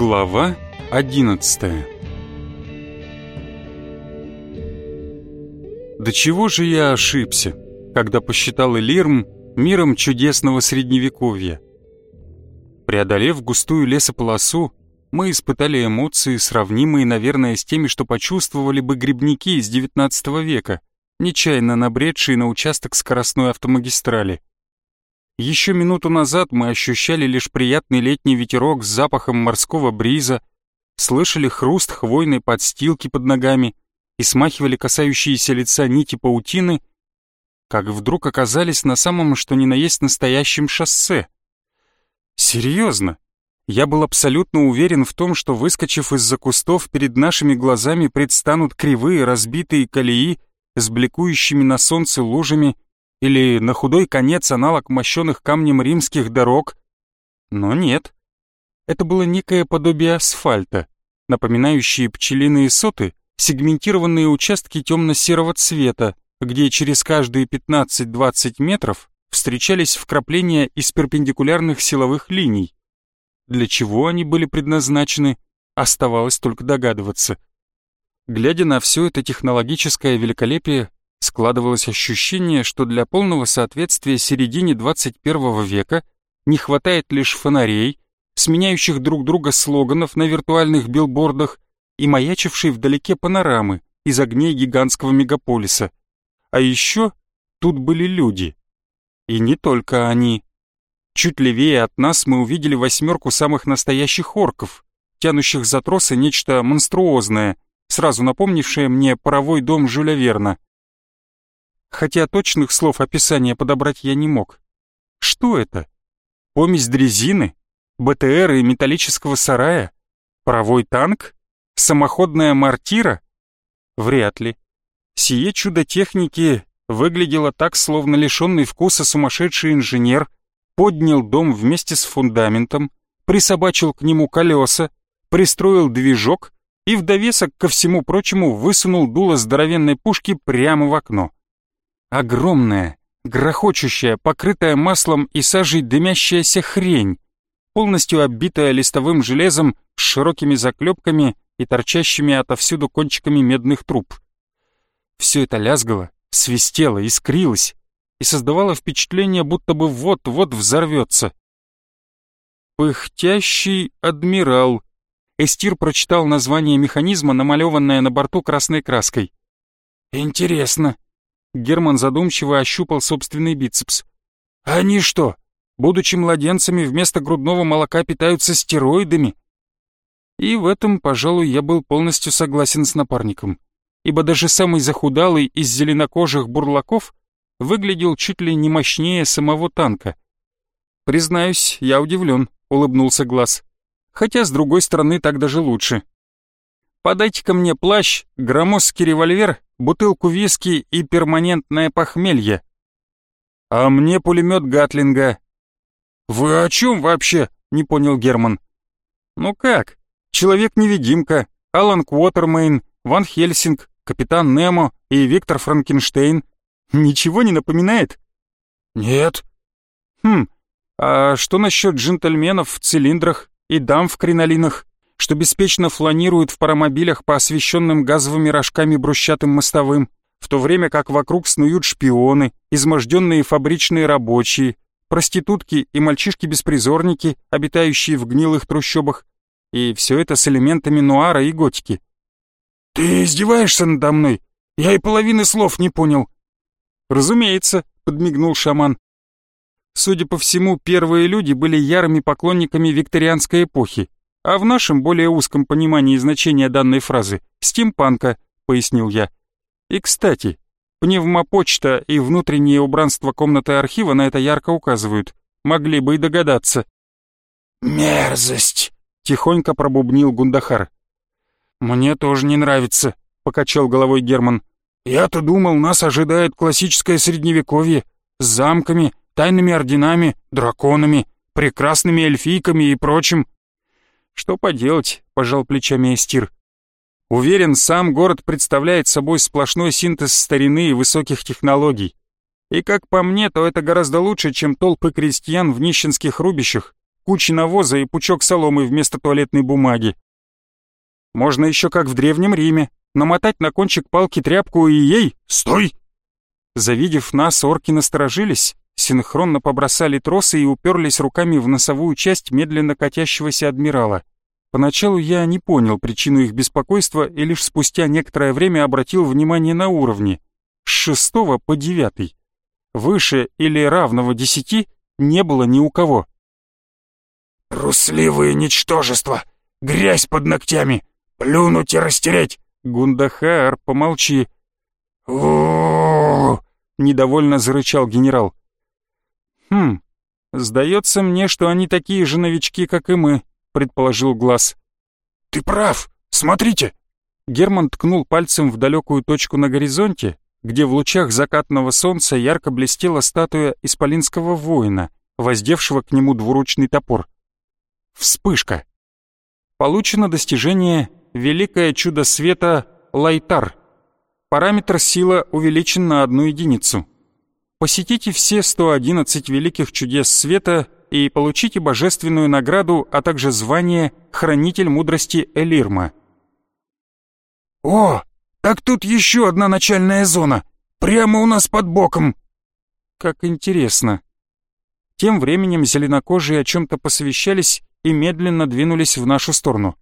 Глава 11 До чего же я ошибся, когда посчитал Элирм миром чудесного средневековья? Преодолев густую лесополосу, мы испытали эмоции, сравнимые, наверное, с теми, что почувствовали бы грибники из XIX века, нечаянно набредшие на участок скоростной автомагистрали. Еще минуту назад мы ощущали лишь приятный летний ветерок с запахом морского бриза, слышали хруст хвойной подстилки под ногами и смахивали касающиеся лица нити паутины, как вдруг оказались на самом что ни на есть настоящем шоссе. Серьезно, я был абсолютно уверен в том, что, выскочив из-за кустов, перед нашими глазами предстанут кривые разбитые колеи с бликующими на солнце лужами или на худой конец аналог мощенных камнем римских дорог. Но нет. Это было некое подобие асфальта, напоминающие пчелиные соты, сегментированные участки темно-серого цвета, где через каждые 15-20 метров встречались вкрапления из перпендикулярных силовых линий. Для чего они были предназначены, оставалось только догадываться. Глядя на все это технологическое великолепие, Складывалось ощущение, что для полного соответствия середине 21 века не хватает лишь фонарей, сменяющих друг друга слоганов на виртуальных билбордах и маячившей вдалеке панорамы из огней гигантского мегаполиса. А еще тут были люди. И не только они. Чуть левее от нас мы увидели восьмерку самых настоящих орков, тянущих за тросы нечто монструозное, сразу напомнившее мне паровой дом Жюля Верна хотя точных слов описания подобрать я не мог. Что это? Помесь дрезины, БТР и металлического сарая? Паровой танк? Самоходная мортира? Вряд ли. Сие чудо техники выглядело так, словно лишенный вкуса сумасшедший инженер поднял дом вместе с фундаментом, присобачил к нему колеса, пристроил движок и в довесок ко всему прочему высунул дуло здоровенной пушки прямо в окно. Огромная, грохочущая, покрытая маслом и сажей дымящаяся хрень, полностью оббитая листовым железом с широкими заклепками и торчащими отовсюду кончиками медных труб. Все это лязгало, свистело, искрилось и создавало впечатление, будто бы вот-вот взорвется. «Пыхтящий адмирал», Эстир прочитал название механизма, намалеванное на борту красной краской. «Интересно», Герман задумчиво ощупал собственный бицепс. «Они что, будучи младенцами, вместо грудного молока питаются стероидами?» И в этом, пожалуй, я был полностью согласен с напарником, ибо даже самый захудалый из зеленокожих бурлаков выглядел чуть ли не мощнее самого танка. «Признаюсь, я удивлен», — улыбнулся Глаз. «Хотя, с другой стороны, так даже лучше. Подайте-ка мне плащ, громоздкий револьвер бутылку виски и перманентное похмелье. А мне пулемет Гатлинга. Вы о чем вообще? Не понял Герман. Ну как? Человек-невидимка, Алан Квотермейн, Ван Хельсинг, Капитан Немо и Виктор Франкенштейн. Ничего не напоминает? Нет. Хм, а что насчет джентльменов в цилиндрах и дам в кринолинах? Что беспечно фланируют в паромобилях по освещенным газовыми рожками брусчатым мостовым, в то время как вокруг снуют шпионы, изможденные фабричные рабочие, проститутки и мальчишки-беспризорники, обитающие в гнилых трущобах, и все это с элементами нуара и готики. «Ты издеваешься надо мной? Я и половины слов не понял». «Разумеется», — подмигнул шаман. Судя по всему, первые люди были ярыми поклонниками викторианской эпохи, а в нашем более узком понимании значения данной фразы — стимпанка, пояснил я. И, кстати, пневмопочта и внутреннее убранство комнаты архива на это ярко указывают. Могли бы и догадаться. «Мерзость!» — тихонько пробубнил Гундахар. «Мне тоже не нравится», — покачал головой Герман. «Я-то думал, нас ожидает классическое средневековье с замками, тайными орденами, драконами, прекрасными эльфийками и прочим. «Что поделать?» — пожал плечами Эстир. «Уверен, сам город представляет собой сплошной синтез старины и высоких технологий. И как по мне, то это гораздо лучше, чем толпы крестьян в нищенских рубищах, кучи навоза и пучок соломы вместо туалетной бумаги. Можно еще как в Древнем Риме, намотать на кончик палки тряпку и ей «Стой!». Завидев нас, орки насторожились, синхронно побросали тросы и уперлись руками в носовую часть медленно катящегося адмирала. Поначалу я не понял причину их беспокойства и лишь спустя некоторое время обратил внимание на уровни. С шестого по девятый. Выше или равного десяти не было ни у кого. «Трусливые ничтожества! Грязь под ногтями! Плюнуть и растереть!» «Гундахар, помолчи!» «О-о-о!» недовольно зарычал генерал. «Хм, сдается мне, что они такие же новички, как и мы», — предположил Глаз. «Ты прав! Смотрите!» Герман ткнул пальцем в далекую точку на горизонте, где в лучах закатного солнца ярко блестела статуя исполинского воина, воздевшего к нему двуручный топор. Вспышка. Получено достижение «Великое чудо света Лайтар». Параметр сила увеличен на одну единицу. Посетите все 111 великих чудес света и получите божественную награду, а также звание «Хранитель мудрости Элирма». «О, так тут еще одна начальная зона, прямо у нас под боком!» «Как интересно!» Тем временем зеленокожие о чем-то посовещались и медленно двинулись в нашу сторону.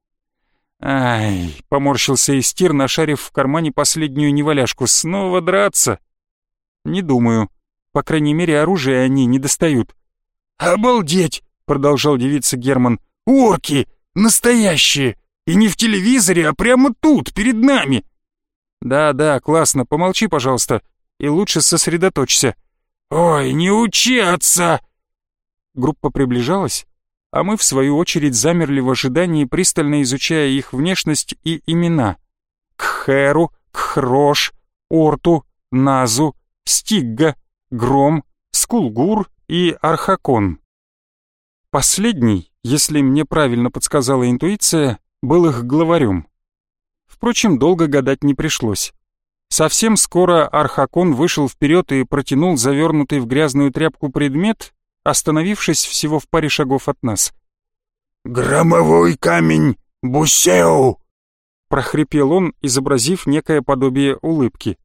«Ай!» — поморщился Истир, нашарив в кармане последнюю неваляшку. «Снова драться?» «Не думаю. По крайней мере, оружие они не достают». «Обалдеть!» — продолжал девица Герман. «Орки! Настоящие! И не в телевизоре, а прямо тут, перед нами!» «Да-да, классно. Помолчи, пожалуйста. И лучше сосредоточься». «Ой, не учаться!» Группа приближалась, а мы в свою очередь замерли в ожидании, пристально изучая их внешность и имена. Кхеру, Кхрош, Орту, Назу, Стигга, Гром, Скулгур и Архакон. Последний, если мне правильно подсказала интуиция, был их главарем. Впрочем, долго гадать не пришлось. Совсем скоро Архакон вышел вперед и протянул завернутый в грязную тряпку предмет, остановившись всего в паре шагов от нас. «Громовой камень Бусеу!» — прохрипел он, изобразив некое подобие улыбки.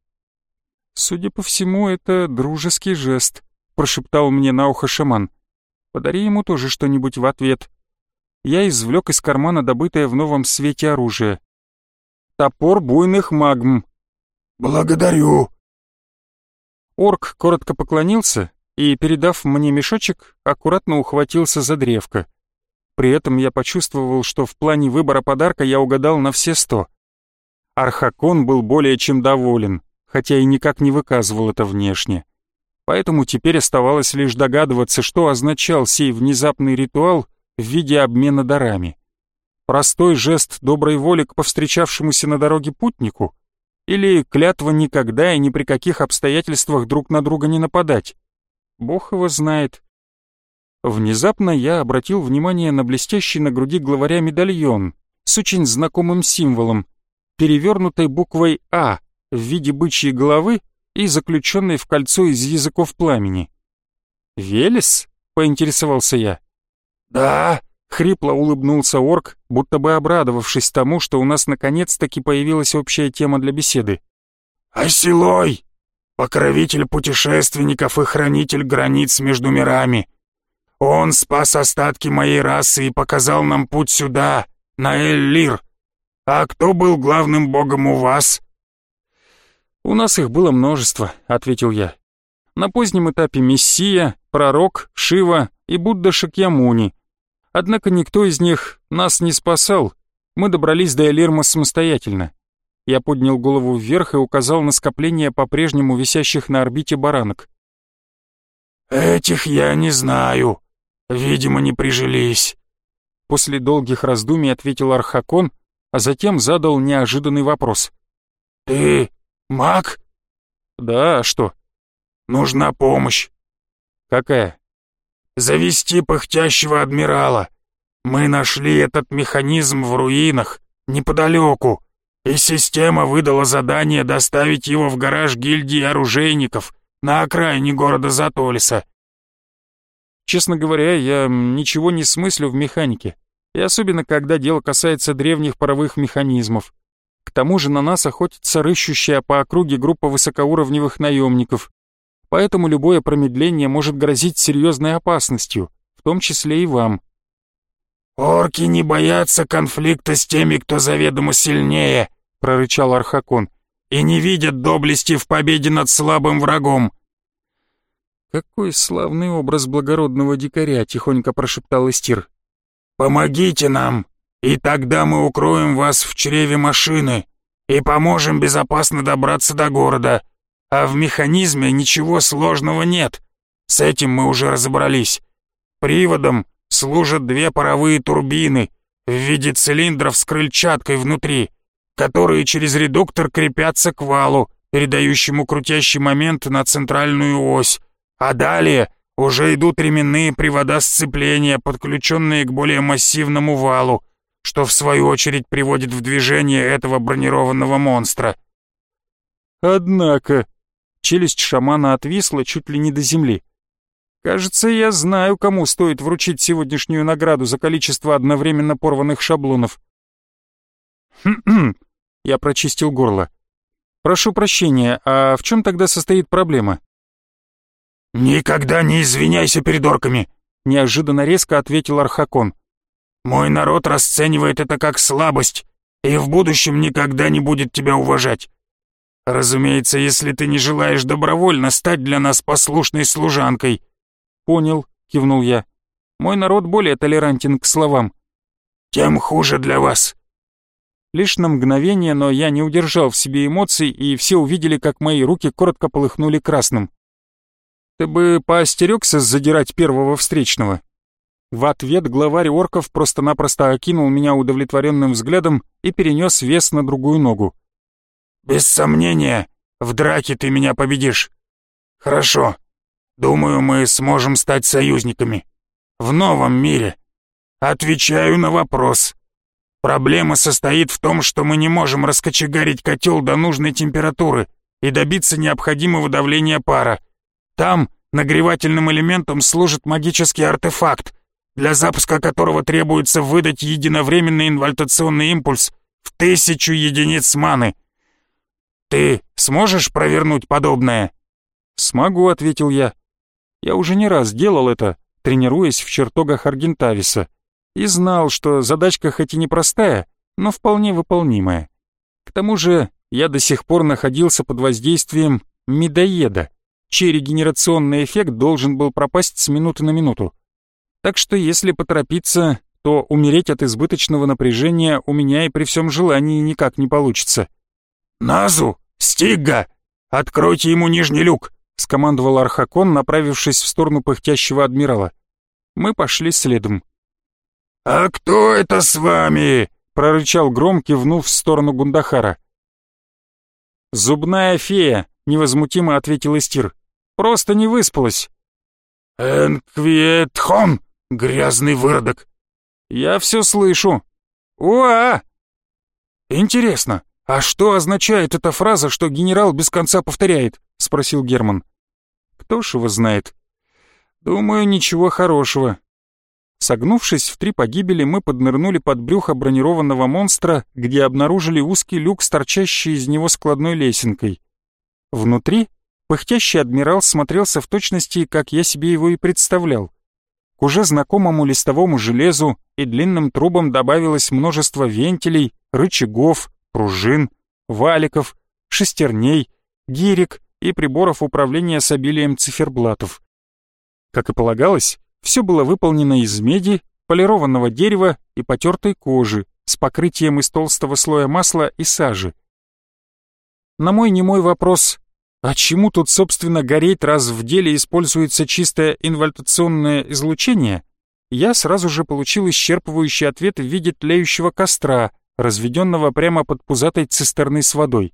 «Судя по всему, это дружеский жест», — прошептал мне на ухо шаман. «Подари ему тоже что-нибудь в ответ». Я извлек из кармана добытое в новом свете оружие. Топор буйных магм. «Благодарю». Орк коротко поклонился и, передав мне мешочек, аккуратно ухватился за древко. При этом я почувствовал, что в плане выбора подарка я угадал на все сто. Архакон был более чем доволен, хотя и никак не выказывал это внешне. Поэтому теперь оставалось лишь догадываться, что означал сей внезапный ритуал в виде обмена дарами. Простой жест доброй воли к повстречавшемуся на дороге путнику? Или клятва никогда и ни при каких обстоятельствах друг на друга не нападать? Бог его знает. Внезапно я обратил внимание на блестящий на груди главаря медальон с очень знакомым символом, перевернутой буквой «А» в виде бычьей головы и заключенной в кольцо из языков пламени. «Велес?» — поинтересовался я. «Да», — хрипло улыбнулся орк, будто бы обрадовавшись тому, что у нас наконец-таки появилась общая тема для беседы. «Оселой! Покровитель путешественников и хранитель границ между мирами. Он спас остатки моей расы и показал нам путь сюда, на Эль-Лир. А кто был главным богом у вас?» «У нас их было множество», — ответил я. «На позднем этапе Мессия, Пророк, Шива и Будда Шакьямуни. Однако никто из них нас не спасал. Мы добрались до Элирма самостоятельно. Я поднял голову вверх и указал на скопление по-прежнему висящих на орбите баранок. «Этих я не знаю. Видимо, не прижились». После долгих раздумий ответил Архакон, а затем задал неожиданный вопрос. «Ты маг?» «Да, а что?» «Нужна помощь». «Какая?» «Завести пыхтящего адмирала. Мы нашли этот механизм в руинах, неподалеку и система выдала задание доставить его в гараж гильдии оружейников на окраине города Затолиса. Честно говоря, я ничего не смыслю в механике, и особенно когда дело касается древних паровых механизмов. К тому же на нас охотится рыщущая по округе группа высокоуровневых наемников, поэтому любое промедление может грозить серьезной опасностью, в том числе и вам. «Орки не боятся конфликта с теми, кто заведомо сильнее», — прорычал Архакон, «и не видят доблести в победе над слабым врагом». «Какой славный образ благородного дикаря», — тихонько прошептал Истир. «Помогите нам, и тогда мы укроем вас в чреве машины и поможем безопасно добраться до города. А в механизме ничего сложного нет. С этим мы уже разобрались. Приводом служат две паровые турбины в виде цилиндров с крыльчаткой внутри, которые через редуктор крепятся к валу, передающему крутящий момент на центральную ось. А далее уже идут ременные привода сцепления, подключенные к более массивному валу, что в свою очередь приводит в движение этого бронированного монстра. Однако, челюсть шамана отвисла чуть ли не до земли. Кажется, я знаю, кому стоит вручить сегодняшнюю награду за количество одновременно порванных шаблонов. Хм-хм, я прочистил горло. Прошу прощения, а в чем тогда состоит проблема? «Никогда не извиняйся перед орками», — неожиданно резко ответил Архакон. «Мой народ расценивает это как слабость и в будущем никогда не будет тебя уважать. Разумеется, если ты не желаешь добровольно стать для нас послушной служанкой». «Понял», — кивнул я. «Мой народ более толерантен к словам». «Тем хуже для вас». Лишь на мгновение, но я не удержал в себе эмоций, и все увидели, как мои руки коротко полыхнули красным. Ты бы поостерегся задирать первого встречного?» В ответ главарь орков просто-напросто окинул меня удовлетворенным взглядом и перенес вес на другую ногу. «Без сомнения, в драке ты меня победишь. Хорошо. Думаю, мы сможем стать союзниками. В новом мире. Отвечаю на вопрос. Проблема состоит в том, что мы не можем раскочегарить котел до нужной температуры и добиться необходимого давления пара. Там нагревательным элементом служит магический артефакт, для запуска которого требуется выдать единовременный инвальтационный импульс в тысячу единиц маны. Ты сможешь провернуть подобное? Смогу, ответил я. Я уже не раз делал это, тренируясь в чертогах Аргентависа, и знал, что задачка хоть и непростая, но вполне выполнимая. К тому же я до сих пор находился под воздействием медоеда, чей регенерационный эффект должен был пропасть с минуты на минуту. Так что если поторопиться, то умереть от избыточного напряжения у меня и при всем желании никак не получится. «Назу! Стигга! Откройте ему нижний люк!» — скомандовал Архакон, направившись в сторону пыхтящего адмирала. Мы пошли следом. «А кто это с вами?» — прорычал Гром, кивнув в сторону Гундахара. «Зубная фея», — невозмутимо ответил Истир. Просто не выспалась». «Энквиетхон, грязный выродок!» «Я все слышу». «Уа!» «Интересно, а что означает эта фраза, что генерал без конца повторяет?» — спросил Герман. «Кто ж его знает?» «Думаю, ничего хорошего». Согнувшись в три погибели, мы поднырнули под брюхо бронированного монстра, где обнаружили узкий люк с торчащей из него складной лесенкой. Внутри Пыхтящий адмирал смотрелся в точности, как я себе его и представлял. К уже знакомому листовому железу и длинным трубам добавилось множество вентилей, рычагов, пружин, валиков, шестерней, гирек и приборов управления с обилием циферблатов. Как и полагалось, все было выполнено из меди, полированного дерева и потертой кожи с покрытием из толстого слоя масла и сажи. На мой немой вопрос а чему тут, собственно, гореть, раз в деле используется чистое инвальтационное излучение? Я сразу же получил исчерпывающий ответ в виде тлеющего костра, разведенного прямо под пузатой цистерной с водой.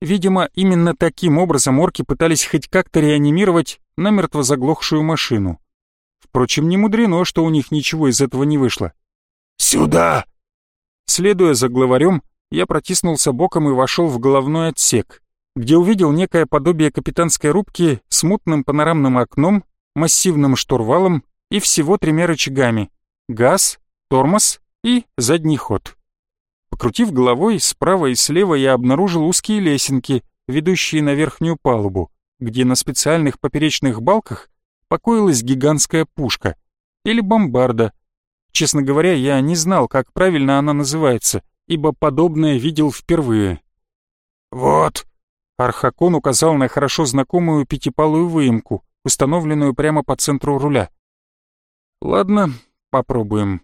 Видимо, именно таким образом орки пытались хоть как-то реанимировать намертво заглохшую машину. Впрочем, не мудрено, что у них ничего из этого не вышло. «Сюда!» Следуя за главарем, я протиснулся боком и вошел в головной отсек где увидел некое подобие капитанской рубки с мутным панорамным окном, массивным штурвалом и всего тремя рычагами — газ, тормоз и задний ход. Покрутив головой, справа и слева я обнаружил узкие лесенки, ведущие на верхнюю палубу, где на специальных поперечных балках покоилась гигантская пушка или бомбарда. Честно говоря, я не знал, как правильно она называется, ибо подобное видел впервые. «Вот», — Архакон указал на хорошо знакомую пятипалую выемку, установленную прямо по центру руля. «Ладно, попробуем».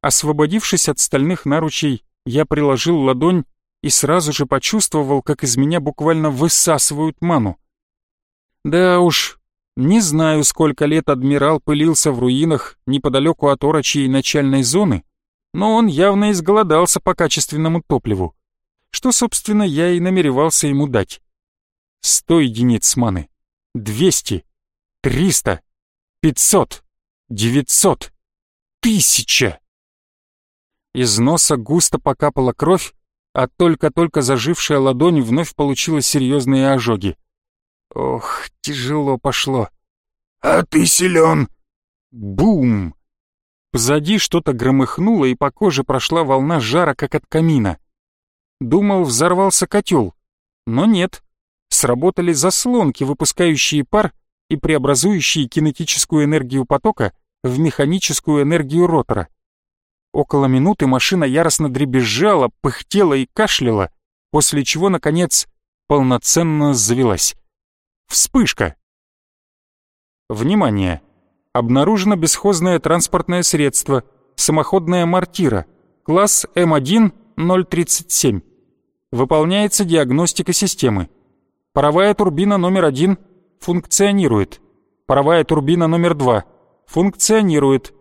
Освободившись от стальных наручей, я приложил ладонь и сразу же почувствовал, как из меня буквально высасывают ману. Да уж, не знаю, сколько лет адмирал пылился в руинах неподалеку от Орочи начальной зоны, но он явно изголодался по качественному топливу, что, собственно, я и намеревался ему дать. Сто единиц маны, двести, триста, пятьсот, девятьсот, тысяча. Из носа густо покапала кровь, а только-только зажившая ладонь вновь получила серьезные ожоги. Ох, тяжело пошло. «А ты силен!» Бум! Позади что-то громыхнуло, и по коже прошла волна жара, как от камина. Думал, взорвался котел, но нет. Сработали заслонки, выпускающие пар и преобразующие кинетическую энергию потока в механическую энергию ротора. Около минуты машина яростно дребезжала, пыхтела и кашляла, после чего, наконец, полноценно завелась. Вспышка! Внимание! Обнаружено бесхозное транспортное средство, самоходная мортира, класс М1-037. Выполняется диагностика системы. Паровая турбина номер один функционирует. Паровая турбина номер два функционирует.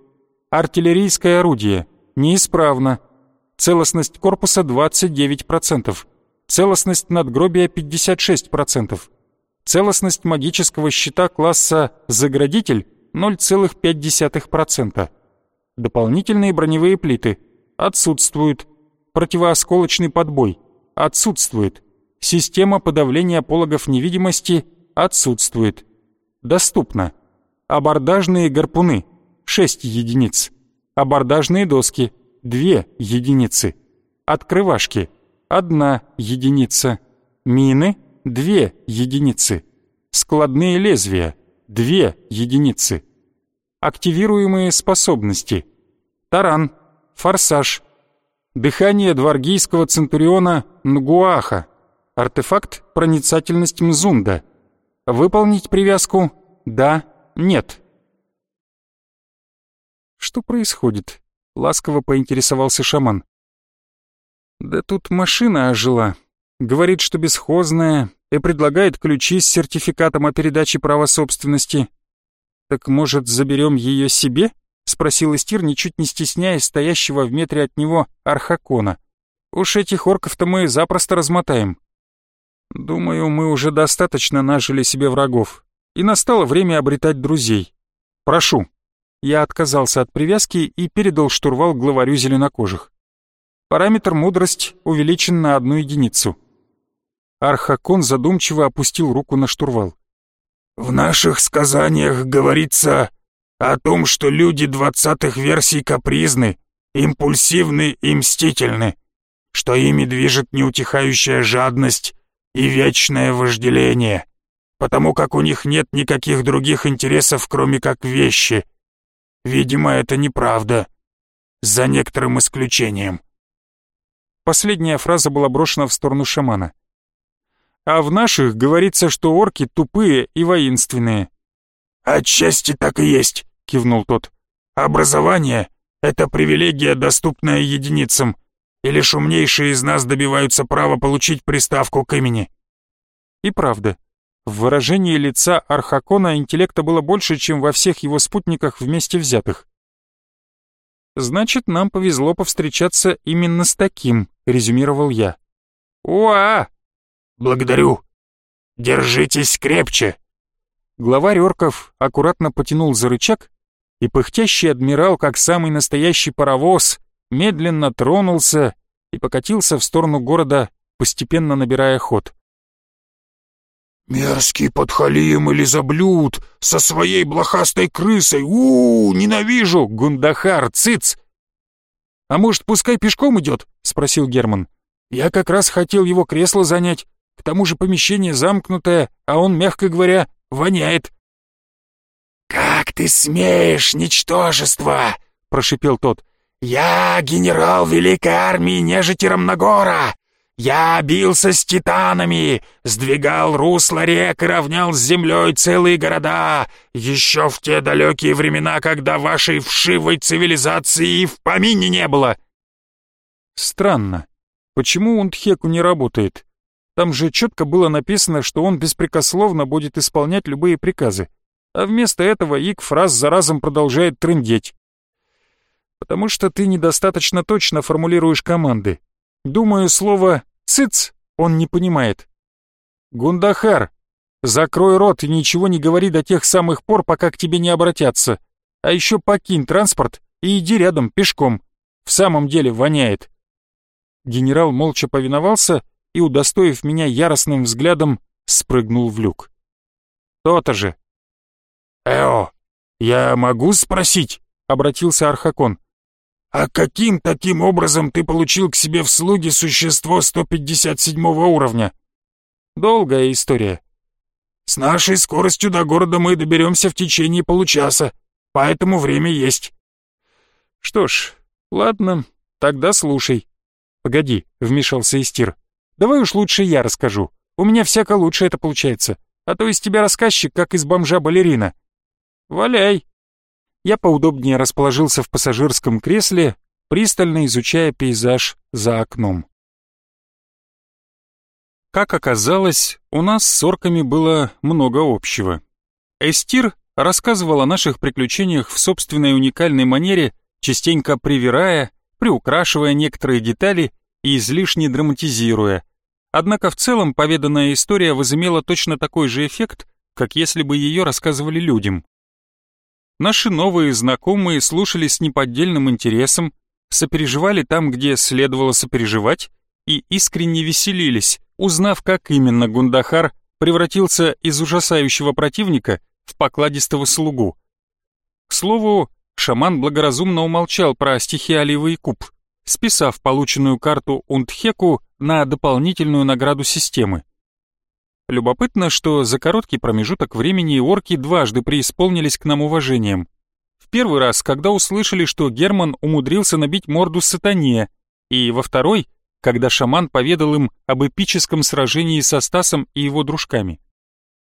Артиллерийское орудие неисправно. Целостность корпуса 29%. Целостность надгробия 56%. Целостность магического щита класса «Заградитель» 0,5%. Дополнительные броневые плиты отсутствуют. Противоосколочный подбой отсутствует. Система подавления пологов невидимости отсутствует. Доступно. Абордажные гарпуны 6 единиц абордажные доски – 2 единицы, открывашки – 1 единица, мины – 2 единицы, складные лезвия – 2 единицы, активируемые способности – таран, форсаж, дыхание дваргийского центуриона Нгуаха, артефакт проницательность Мзунда, выполнить привязку – да, нет. «Что происходит?» — ласково поинтересовался шаман. «Да тут машина ожила. Говорит, что бесхозная, и предлагает ключи с сертификатом о передаче права собственности. Так, может, заберем ее себе?» — спросил Истир, ничуть не стесняясь стоящего в метре от него Архакона. «Уж этих орков-то мы запросто размотаем». «Думаю, мы уже достаточно нажили себе врагов, и настало время обретать друзей. Прошу». Я отказался от привязки и передал штурвал главарю зеленокожих. Параметр «Мудрость» увеличен на одну единицу. Архакон задумчиво опустил руку на штурвал. «В наших сказаниях говорится о том, что люди двадцатых версий капризны, импульсивны и мстительны, что ими движет неутихающая жадность и вечное вожделение, потому как у них нет никаких других интересов, кроме как вещи — Видимо, это неправда. За некоторым исключением. Последняя фраза была брошена в сторону шамана. А в наших говорится, что орки тупые и воинственные. «Отчасти так и есть», — кивнул тот. «Образование — это привилегия, доступная единицам, и лишь умнейшие из нас добиваются права получить приставку к имени». И правда, в выражении лица Архакона интеллекта было больше, чем во всех его спутниках вместе взятых. «Значит, нам повезло повстречаться именно с таким», — резюмировал я. «Уа!» «Благодарю! Держитесь крепче!» Главарь орков аккуратно потянул за рычаг, и пыхтящий адмирал, как самый настоящий паровоз, медленно тронулся и покатился в сторону города, постепенно набирая ход. «Мерзкий подхалим или заблюд со своей блохастой крысой! у, -у ненавижу! Гундахар, циц!» «А может, пускай пешком идет?» — спросил Герман. «Я как раз хотел его кресло занять. К тому же помещение замкнутое, а он, мягко говоря, воняет». «Как ты смеешь, ничтожество!» — прошипел тот. «Я генерал Великой Армии Нежити Рамнагора! Я бился с титанами, сдвигал русло рек и равнял с землей целые города, еще в те далекие времена, когда вашей вшивой цивилизации и в помине не было!» «Странно. Почему Унтхеку не работает? Там же четко было написано, что он беспрекословно будет исполнять любые приказы. А вместо этого Икф раз за разом продолжает трындеть. Потому что ты недостаточно точно формулируешь команды. Думаю, слово «цыц» он не понимает. Гундахар, закрой рот и ничего не говори до тех самых пор, пока к тебе не обратятся. А еще покинь транспорт и иди рядом пешком. В самом деле воняет. Генерал молча повиновался и, удостоив меня яростным взглядом, спрыгнул в люк. То-то же. «Эо, я могу спросить?» — обратился Архакон. «А каким таким образом ты получил к себе в слуги существо 157 уровня?» «Долгая история. С нашей скоростью до города мы доберемся в течение получаса, поэтому время есть». «Что ж, ладно, тогда слушай». «Погоди», — вмешался Истир. Давай уж лучше я расскажу. У меня всяко лучше это получается. А то из тебя рассказчик, как из бомжа-балерина. Валяй. Я поудобнее расположился в пассажирском кресле, пристально изучая пейзаж за окном. Как оказалось, у нас с орками было много общего. Эстир рассказывал о наших приключениях в собственной уникальной манере, частенько привирая, приукрашивая некоторые детали и излишне драматизируя, Однако в целом поведанная история возымела точно такой же эффект, как если бы ее рассказывали людям. Наши новые знакомые слушали с неподдельным интересом, сопереживали там, где следовало сопереживать, и искренне веселились, узнав, как именно Гундахар превратился из ужасающего противника в покладистого слугу. К слову, шаман благоразумно умолчал про стихиалиевый куб, списав полученную карту Унтхеку на дополнительную награду системы. Любопытно, что за короткий промежуток времени орки дважды преисполнились к нам уважением. В первый раз, когда услышали, что Герман умудрился набить морду сатане, и во второй, когда шаман поведал им об эпическом сражении со Стасом и его дружками.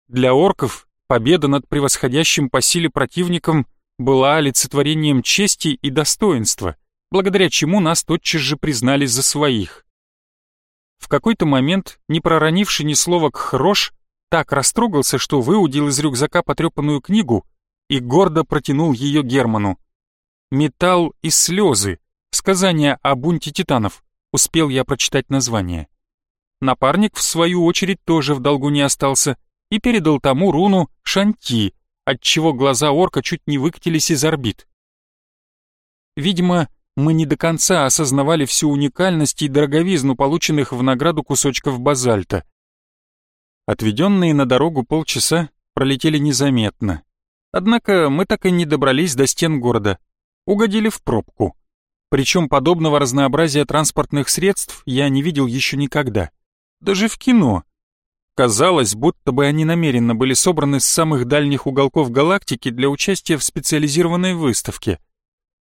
Для орков победа над превосходящим по силе противником была олицетворением чести и достоинства, благодаря чему нас тотчас же признали за своих. В какой-то момент, не проронивший ни слова Кхрош, так растрогался, что выудил из рюкзака потрепанную книгу и гордо протянул ее Герману. «Металл и слезы. Сказание о бунте титанов», — успел я прочитать название. Напарник, в свою очередь, тоже в долгу не остался и передал тому руну Шанти, отчего глаза орка чуть не выкатились из орбит. Видимо, мы не до конца осознавали всю уникальность и дороговизну полученных в награду кусочков базальта. Отведенные на дорогу полчаса пролетели незаметно. Однако мы так и не добрались до стен города. Угодили в пробку. Причем подобного разнообразия транспортных средств я не видел еще никогда. Даже в кино. Казалось, будто бы они намеренно были собраны с самых дальних уголков галактики для участия в специализированной выставке —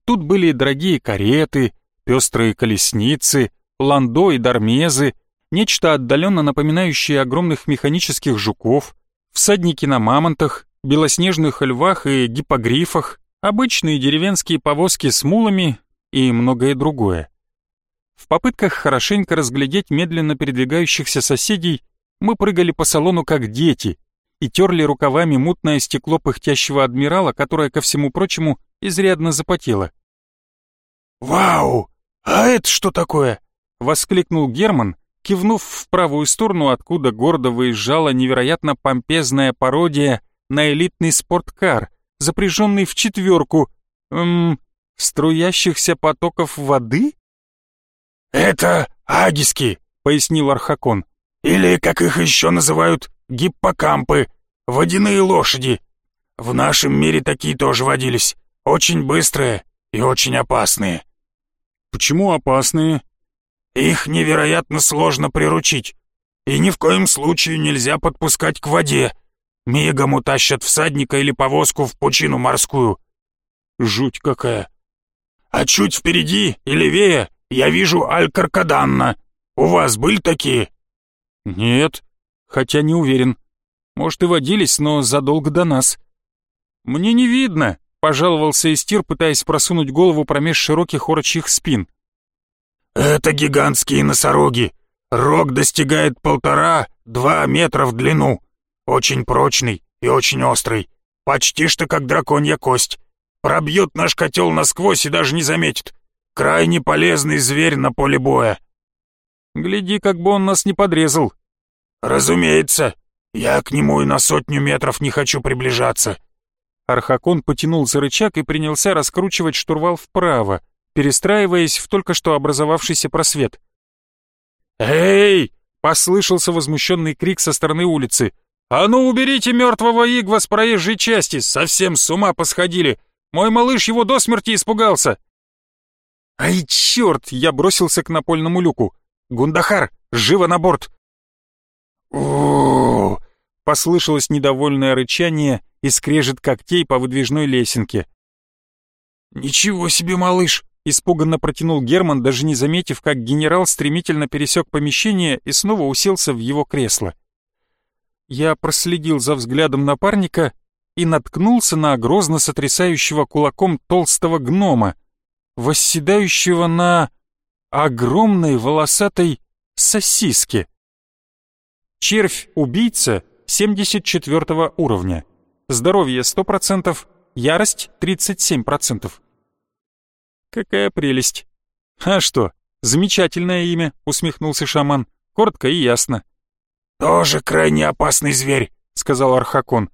Тут были дорогие кареты, пестрые колесницы, ландо и дармезы, нечто отдаленно напоминающее огромных механических жуков, всадники на мамонтах, белоснежных львах и гипогрифах, обычные деревенские повозки с мулами и многое другое. В попытках хорошенько разглядеть медленно передвигающихся соседей мы прыгали по салону как дети и терли рукавами мутное стекло пыхтящего адмирала, которое, ко всему прочему, изрядно запотела. «Вау! А это что такое?» — воскликнул Герман, кивнув в правую сторону, откуда гордо выезжала невероятно помпезная пародия на элитный спорткар, запряженный в четверку, эм, струящихся потоков воды? «Это агиски», — пояснил Архакон. «Или, как их еще называют, гиппокампы, водяные лошади. В нашем мире такие тоже водились, очень быстрые и очень опасные». «Почему опасные?» «Их невероятно сложно приручить, и ни в коем случае нельзя подпускать к воде. Мигом утащат всадника или повозку в пучину морскую. Жуть какая. А чуть впереди и левее я вижу Аль-Каркаданна. У вас были такие? Нет, хотя не уверен. Может и водились, но задолго до нас. Мне не видно, пожаловался Истир, пытаясь просунуть голову промеж широких орочьих спин. Это гигантские носороги. Рог достигает полтора-два метра в длину. Очень прочный и очень острый. Почти что как драконья кость. Пробьет наш котел насквозь и даже не заметит. Крайне полезный зверь на поле боя. Гляди, как бы он нас не подрезал. Разумеется. Я к нему и на сотню метров не хочу приближаться. Архакон потянул за рычаг и принялся раскручивать штурвал вправо, перестраиваясь в только что образовавшийся просвет. «Эй!» — послышался возмущенный крик со стороны улицы. «А ну уберите мертвого игва с проезжей части! Совсем с ума посходили! Мой малыш его до смерти испугался!» «Ай, черт!» — я бросился к напольному люку. «Гундахар, живо на борт!» о послышалось недовольное рычание и скрежет когтей по выдвижной лесенке. «Ничего себе, малыш!» — испуганно протянул Герман, даже не заметив, как генерал стремительно пересек помещение и снова уселся в его кресло. Я проследил за взглядом напарника и наткнулся на грозно сотрясающего кулаком толстого гнома, восседающего на огромной волосатой сосиске. Червь-убийца 74 уровня. Здоровье 100%, ярость 37%. Какая прелесть. А что, замечательное имя, усмехнулся шаман, коротко и ясно. «Тоже крайне опасный зверь», — сказал Архакон.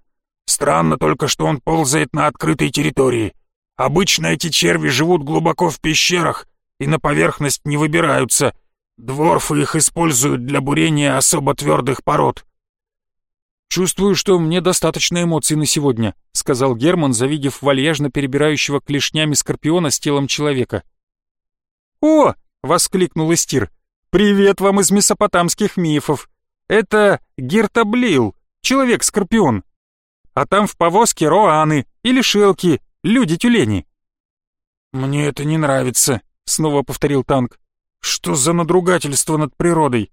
«Странно только, что он ползает на открытой территории. Обычно эти черви живут глубоко в пещерах и на поверхность не выбираются. Дворфы их используют для бурения особо твердых пород». «Чувствую, что мне достаточно эмоций на сегодня», — сказал Герман, завидев вальяжно перебирающего клешнями скорпиона с телом человека. «О!» — воскликнул Истир. «Привет вам из месопотамских мифов. Это Гертаблил, человек-скорпион. А там в повозке роаны или шелки, люди-тюлени. «Мне это не нравится», — снова повторил танк. «Что за надругательство над природой?»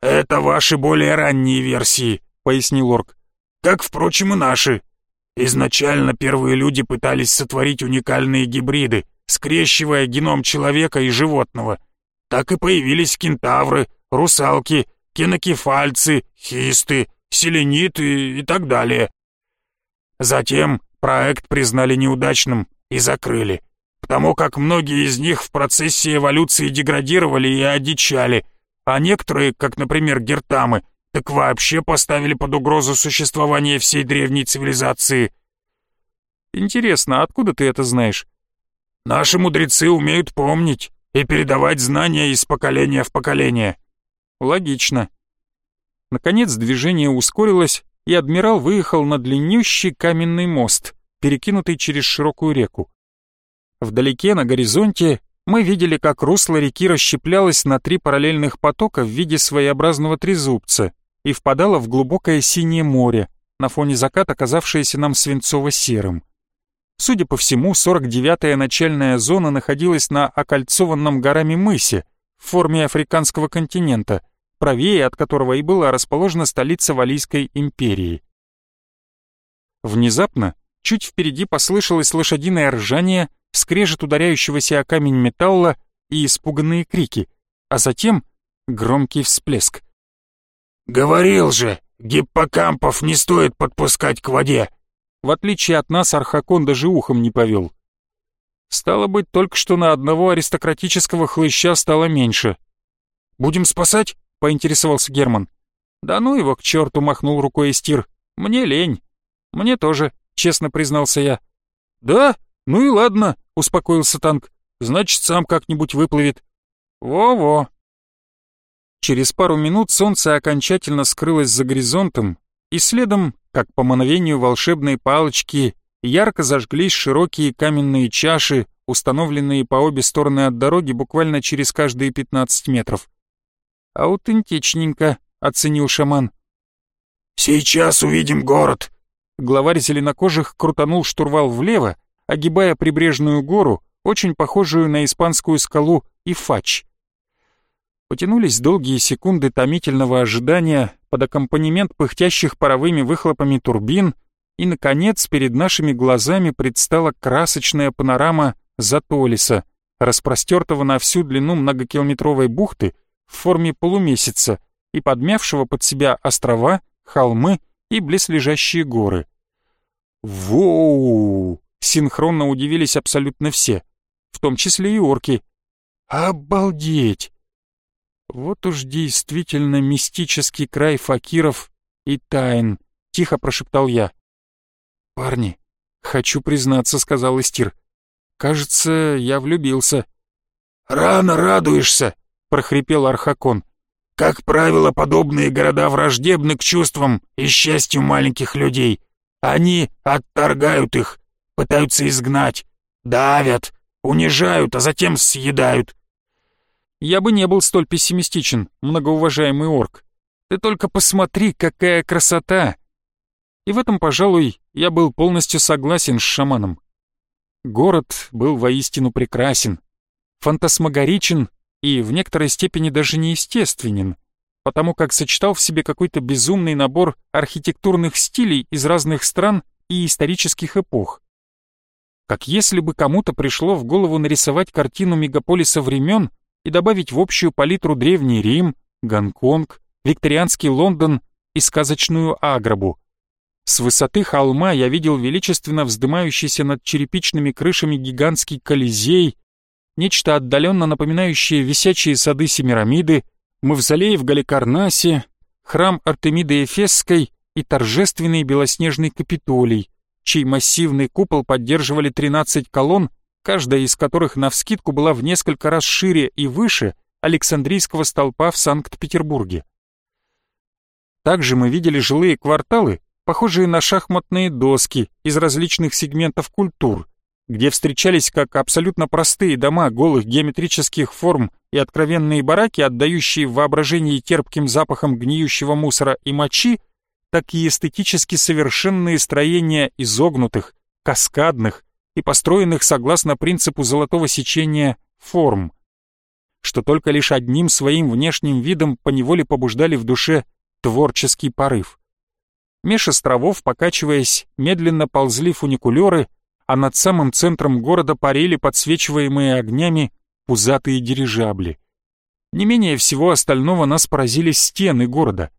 «Это ваши более ранние версии», — пояснил Орк. «Как, впрочем, и наши. Изначально первые люди пытались сотворить уникальные гибриды, скрещивая геном человека и животного. Так и появились кентавры, русалки кинокефальцы, хисты, селениты и так далее. Затем проект признали неудачным и закрыли, потому как многие из них в процессе эволюции деградировали и одичали, а некоторые, как, например, гертамы, так вообще поставили под угрозу существование всей древней цивилизации. Интересно, откуда ты это знаешь? Наши мудрецы умеют помнить и передавать знания из поколения в поколение. Логично. Наконец движение ускорилось, и адмирал выехал на длиннющий каменный мост, перекинутый через широкую реку. Вдалеке, на горизонте, мы видели, как русло реки расщеплялось на три параллельных потока в виде своеобразного трезубца и впадало в глубокое синее море, на фоне заката оказавшееся нам свинцово-серым. Судя по всему, 49-я начальная зона находилась на окольцованном горами мысе в форме африканского континента, правее от которого и была расположена столица Валийской империи. Внезапно, чуть впереди послышалось лошадиное ржание, скрежет ударяющегося о камень металла и испуганные крики, а затем громкий всплеск. «Говорил же, гиппокампов не стоит подпускать к воде!» В отличие от нас, Архакон даже ухом не повел. Стало быть, только что на одного аристократического хлыща стало меньше. «Будем спасать?» — поинтересовался Герман. «Да ну его к черту!» — махнул рукой Истир. «Мне лень». «Мне тоже», — честно признался я. «Да? Ну и ладно», — успокоился танк. «Значит, сам как-нибудь выплывет». «Во-во», Через пару минут солнце окончательно скрылось за горизонтом, и следом, как по мановению волшебной палочки, ярко зажглись широкие каменные чаши, установленные по обе стороны от дороги буквально через каждые 15 метров. «Аутентичненько», — оценил шаман. «Сейчас увидим город», Главарь зеленокожих крутанул штурвал влево, огибая прибрежную гору, очень похожую на испанскую скалу Ифач. Потянулись долгие секунды томительного ожидания под аккомпанемент пыхтящих паровыми выхлопами турбин, и, наконец, перед нашими глазами предстала красочная панорама Затолиса, распростертого на всю длину многокилометровой бухты в форме полумесяца и подмявшего под себя острова, холмы и близлежащие горы. «Воу!» — синхронно удивились абсолютно все, в том числе и орки. «Обалдеть!» Вот уж действительно мистический край факиров и тайн, тихо прошептал я. «Парни, хочу признаться», — сказал Истир. «Кажется, я влюбился». «Рано радуешься», — прохрипел Архакон. Как правило, подобные города враждебны к чувствам и счастью маленьких людей. Они отторгают их, пытаются изгнать, давят, унижают, а затем съедают. Я бы не был столь пессимистичен, многоуважаемый орк. Ты только посмотри, какая красота! И в этом, пожалуй, я был полностью согласен с шаманом. Город был воистину прекрасен, фантасмагоричен и в некоторой степени даже неестественен, потому как сочетал в себе какой-то безумный набор архитектурных стилей из разных стран и исторических эпох. Как если бы кому-то пришло в голову нарисовать картину мегаполиса времен и добавить в общую палитру Древний Рим, Гонконг, викторианский Лондон и сказочную Аграбу. С высоты холма я видел величественно вздымающийся над черепичными крышами гигантский Колизей, нечто отдаленно напоминающее висячие сады Семирамиды, мавзолей в Галикарнасе, храм Артемиды Эфесской и торжественный белоснежный Капитолий, чей массивный купол поддерживали 13 колонн, каждая из которых навскидку была в несколько раз шире и выше Александрийского столпа в Санкт-Петербурге. Также мы видели жилые кварталы, похожие на шахматные доски из различных сегментов культур, где встречались как абсолютно простые дома голых геометрических форм и откровенные бараки, отдающие в воображении терпким запахом гниющего мусора и мочи, так и эстетически совершенные строения изогнутых, каскадных и построенных согласно принципу золотого сечения форм, что только лишь одним своим внешним видом поневоле побуждали в душе творческий порыв. Меж островов, покачиваясь, медленно ползли фуникулеры, а над самым центром города парили подсвечиваемые огнями пузатые дирижабли. Не менее всего остального нас поразили стены города.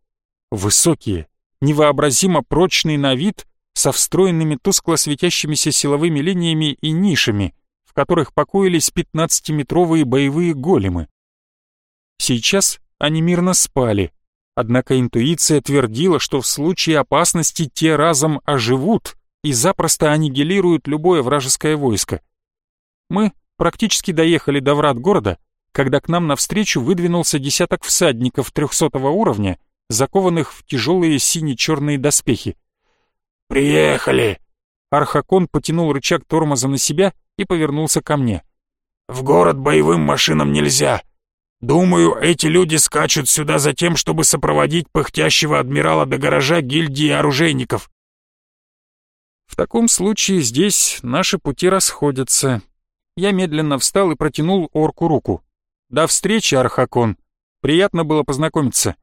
Высокие, невообразимо прочные на вид, со встроенными тускло светящимися силовыми линиями и нишами, в которых покоились 15-метровые боевые големы. Сейчас они мирно спали, однако интуиция твердила, что в случае опасности те разом оживут, и запросто аннигилируют любое вражеское войско. Мы практически доехали до врат города, когда к нам навстречу выдвинулся десяток всадников трехсотого уровня, закованных в тяжелые сине-черные доспехи. «Приехали!» Архакон потянул рычаг тормоза на себя и повернулся ко мне. «В город боевым машинам нельзя. Думаю, эти люди скачут сюда за тем, чтобы сопроводить пыхтящего адмирала до гаража гильдии оружейников. В таком случае здесь наши пути расходятся. Я медленно встал и протянул орку руку. До встречи, Архакон. Приятно было познакомиться.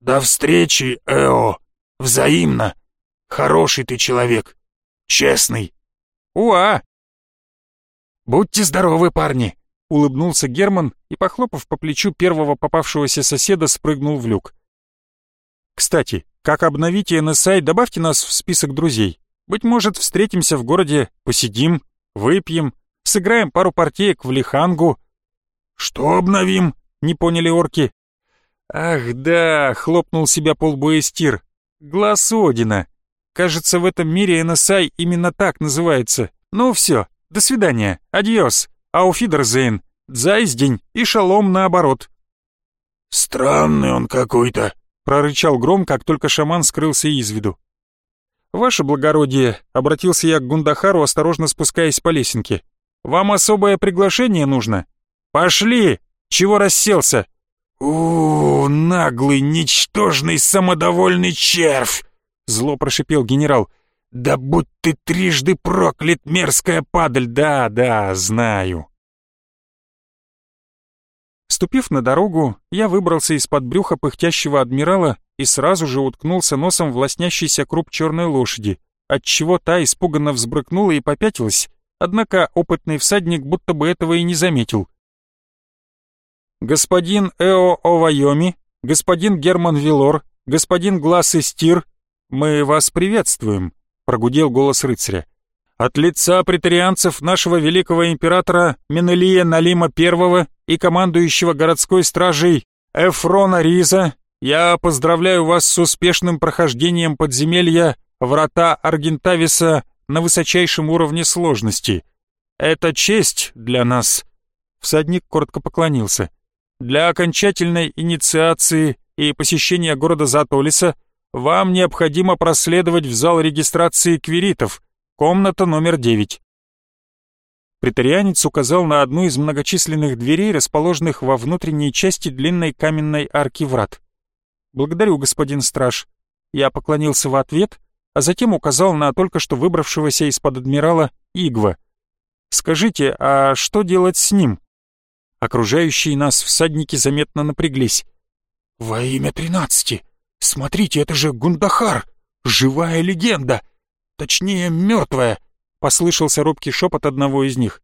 До встречи, Эо. Взаимно. Хороший ты человек. Честный. Уа! Будьте здоровы, парни. Улыбнулся Герман и, похлопав по плечу первого попавшегося соседа, спрыгнул в люк. Кстати, как обновите NSI, добавьте нас в список друзей. Быть может, встретимся в городе, посидим, выпьем, сыграем пару партиек в лихангу». «Что обновим?» — не поняли орки. «Ах да!» — хлопнул себя по лбу Эстир. «Глаз Одина. Кажется, в этом мире NSI именно так называется. Ну все, до свидания, adiós, auf Wiedersehen, 再见 и шалом наоборот». «Странный он какой-то», — прорычал гром, как только шаман скрылся из виду. «Ваше благородие», — обратился я к Гундахару, осторожно спускаясь по лесенке. «Вам особое приглашение нужно? Пошли! Чего расселся?» «У, наглый, ничтожный, самодовольный червь!» — зло прошипел генерал. «Да будь ты трижды проклят, мерзкая падаль! Да, да, знаю!» Ступив на дорогу, я выбрался из-под брюха пыхтящего адмирала и сразу же уткнулся носом в лоснящийся круп черной лошади, отчего та испуганно взбрыкнула и попятилась, однако опытный всадник будто бы этого и не заметил. «Господин Эо Овайоми, господин Герман Вилор, господин Глаз и Стир, мы вас приветствуем», — прогудел голос рыцаря. От лица претарианцев нашего великого императора Менелия Налима I и командующего городской стражей Эфрона Риза я поздравляю вас с успешным прохождением подземелья Врата Аргентависа на высочайшем уровне сложности. Это честь для нас. Всадник коротко поклонился. Для окончательной инициации и посещения города Затолиса вам необходимо проследовать в зал регистрации квиритов, Комната номер девять. Претарианец указал на одну из многочисленных дверей, расположенных во внутренней части длинной каменной арки врат. «Благодарю, господин страж». Я поклонился в ответ, а затем указал на только что выбравшегося из-под адмирала Игва. «Скажите, а что делать с ним?» Окружающие нас всадники заметно напряглись. «Во имя тринадцати! Смотрите, это же Гундахар! Живая легенда!» Точнее, мертвая!» — послышался робкий шепот одного из них.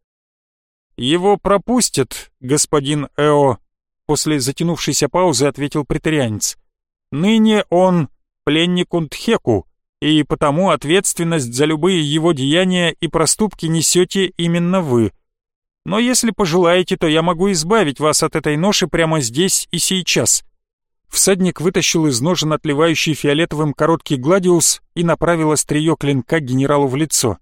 «Его пропустят, господин Эо», — после затянувшейся паузы ответил претарианец. «Ныне он пленник Унтхеку, и потому ответственность за любые его деяния и проступки несете именно вы. Но если пожелаете, то я могу избавить вас от этой ноши прямо здесь и сейчас. Всадник вытащил из ножен отливающий фиолетовым короткий гладиус и направил острие клинка генералу в лицо.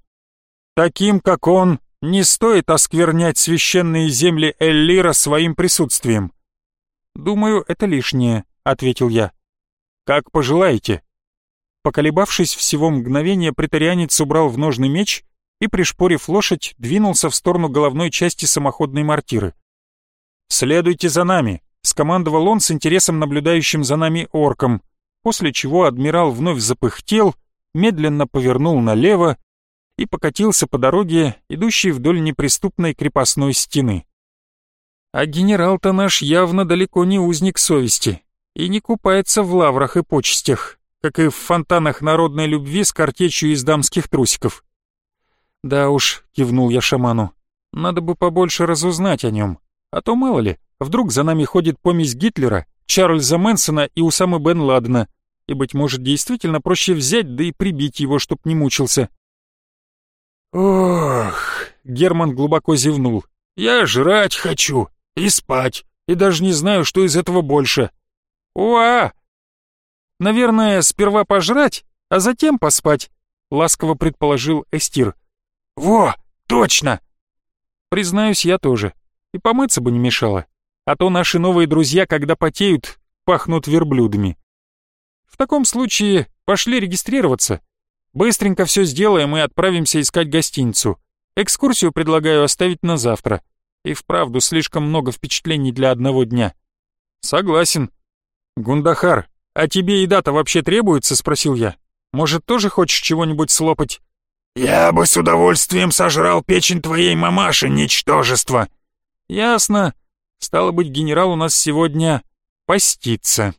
«Таким, как он, не стоит осквернять священные земли Эллира своим присутствием». «Думаю, это лишнее», — ответил я. «Как пожелаете». Поколебавшись всего мгновения, претарианец убрал в ножный меч и, пришпорив лошадь, двинулся в сторону головной части самоходной мортиры. «Следуйте за нами», — скомандовал он с интересом наблюдающим за нами орком, после чего адмирал вновь запыхтел, медленно повернул налево и покатился по дороге, идущей вдоль неприступной крепостной стены. А генерал-то наш явно далеко не узник совести и не купается в лаврах и почестях, как и в фонтанах народной любви с картечью из дамских трусиков. «Да уж», — кивнул я шаману, — «надо бы побольше разузнать о нем, а то мало ли, Вдруг за нами ходит помесь Гитлера, Чарльза Мэнсона и Усамы Бен Ладена, и, быть может, действительно проще взять, да и прибить его, чтоб не мучился. «Ох!» — Герман глубоко зевнул. «Я жрать хочу, и спать, и даже не знаю, что из этого больше». «Уа!» «Наверное, сперва пожрать, а затем поспать», — ласково предположил Эстир. «Во, точно!» «Признаюсь, я тоже. И помыться бы не мешало а то наши новые друзья, когда потеют, пахнут верблюдами. В таком случае пошли регистрироваться. Быстренько все сделаем и отправимся искать гостиницу. Экскурсию предлагаю оставить на завтра. И вправду слишком много впечатлений для одного дня. Согласен. Гундахар, а тебе еда-то вообще требуется, спросил я. Может, тоже хочешь чего-нибудь слопать? Я бы с удовольствием сожрал печень твоей мамаши, ничтожество. Ясно. Стало быть, генерал у нас сегодня постится.